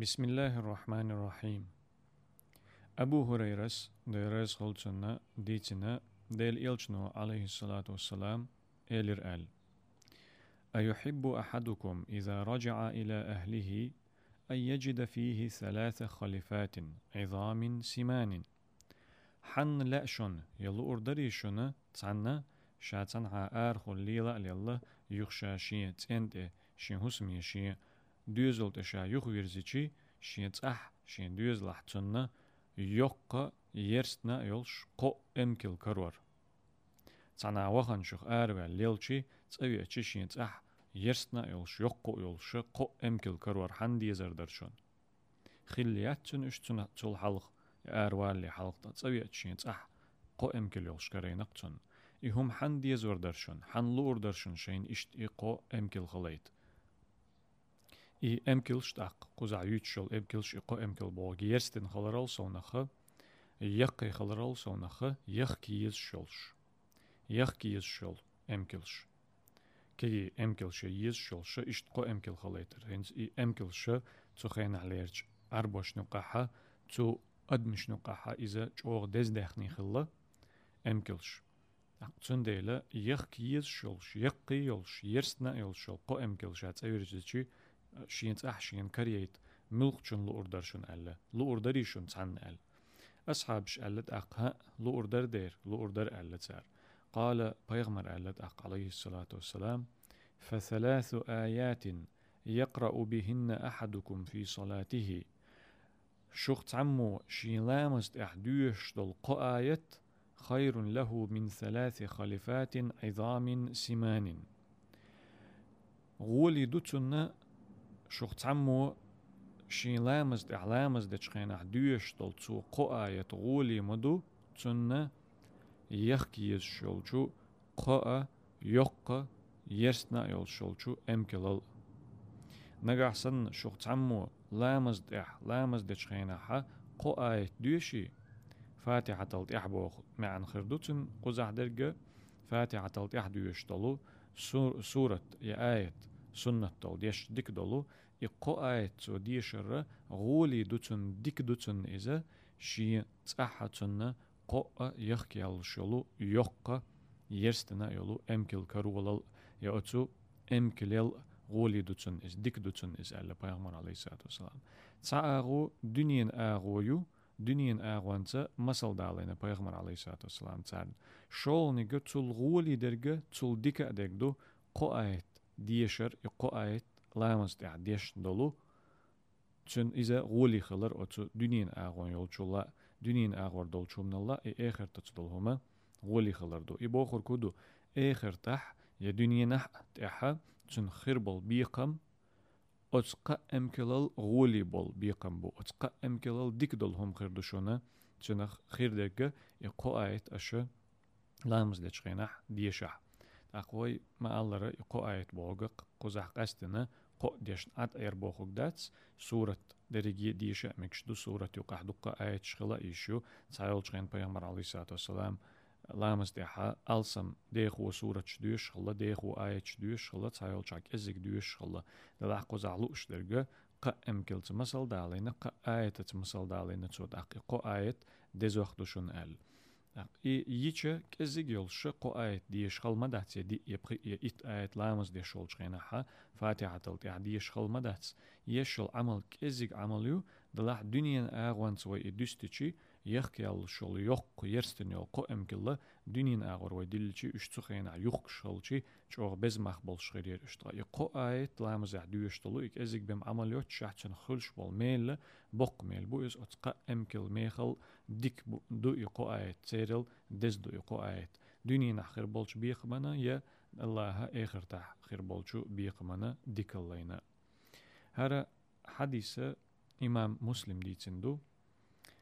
بسم الله الرحمن الرحيم أبو هريرة ديرز خلصنا ديتنا ديل إلشنو عليه الصلاة والسلام إلر آل أيحب أحدكم إذا رجع إلى أهله أن يجد فيه ثلاث خلفات عظام سمان حن لأشن يلو أردريشن تسعنا شاتن ها آرخو ليلا ليلا يخشى شيء تنت شين هسمي شيء دوزل تشا يخ ويرزيشي شين تأح شين دوز لحتنا يقا يرستنا يلش قو امكل كرور تسعنا وخن شخ آرغا ليلشي تسوي شين تأح يرستنا يلش يقو يلش قو امكل كرور حن ديزر درشون خليات تن اشتنا تول حلق آروالي حلق تسوي شين تأح قو امكل يلش كرينق تن إهم حن ديزور درشون حن لور درشون شين اشت إقو امكل خليت и эмкилш так куза ючшол эмкилш ико эмкил бог ерстен халарал сонахы ех кай халарал сонахы ех киез шолш ех киез шол эмкилш. Кеги эмкилше ез шолша иштко эмкил халейтер хенс и эмкилше цухен алерч арбош нукаха цу адмиш нукаха иза чог дездехни хилла эмкилш. Акцун дейле, ех киез шолш, ех киелш, ерстна елшол, ко эмкилш, ацеверзичи, شينت أح شين كريت ملقشن لأردرشن ألا. لأردريشن تسعن أل. أصحابش ألت أقها لأردر دير لأردر ألا تأر. قال بيغمر ألت أق عليه الصلاة والسلام فثلاث آيات يقرأ بهن أحدكم في صلاته. شخت عمو شين لامست أحدوش دل قآيت خير له من ثلاث خلفات عظام سمان غولي دوتنا شوخت عمو شين لامز إعلامز دشخين أحدوش تلتسو قوة يتغولي مدو تسنة يخكي يزشولجو قوة يقة يرسنا يلشولجو أمكلل نجح سن شوخت عمو لامز إح لامز دشخين أحا قوة يتدوشي فاتحة تلت إحبوخ معن خردوتن قزح درجة فاتحة تلت إحدوش تلو سورة يا آية sünnet ol diyeş dik dolu iqqo ayet so diyşirre guli dutun dik dutun ize şi tsahatunna qo yaq yalış yolu yoqqa yerstine yolu emkil karuvalal ya otu emkilel guli dutun iz dik dutun iz elle peygamber aleyhissalatu vesselam tsaagu dünyen agoyu dünyen ağwanca masal dalayna e peygamber aleyhissalatu vesselam tsan şolni götul guli derge tul dika degdu qo ayet diýişer ýa aýet lamaz ýa diýiş dolu çün ize guli xılır oçu dünin ağon yolçulla dünin ağor dolçumnalla e eherta çdolhuma guli xılırdu i bo xurkudu eherta ya dünyena taha çün xir bol biqam oçqa emkelal guli bol biqam bu oçqa emkelal dik dolhum xirdu şuna çün xirdeki e qoayet aşı lamaz de çıxena diyeşah ахвой мааллара иқо аят богық қозаққастыны қо дешн ат айр бохугдац сурат дереги диша мекшду сурат юқахдуққа айт шығыла ишу цайол чген пайғамбар алейхиссалату вассалам ламыз деха алсам деху сурат чдуе шхила деху аят чдуе шхила цайол чак эзик дуе шхила далах қозақлу үшдерге қа әмкелці мысалдалайны қа аятыц мысалдалайны цодақ иқо аят дезохдушун әл Yiçe kezik yolşu ko ayet diye şalmadats ya it ayetlamız diye şol çeynaha Fatihatal ya diye şalmadats yeşol amal kezik amalu dalah dünyen ağwans ve idüstiçi Yexkyal şol yoq yersten yoq ko emkilla dünin ağır və dilçi üç çıxayna yoq şolçi çox bez mahbol şğirir iştə yqo ayet lamız düyüştulu ik ezik bim amaliyot şahçın xulş bol mel boq mel bu öz otqa emkil mexil dik bu du yqo ayet seril dez du yqo ayet dünin axır bolç biqmana ya Allaha axirta xir bolçu biqmana dikillayna hara hadise İmam Muslim diyçindu